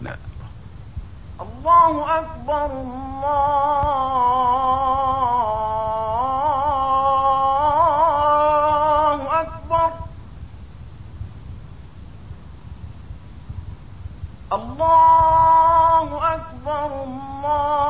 نعم الله أكبر الله أكبر. الله أكبر الله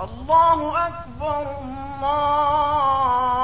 الله أكبر الله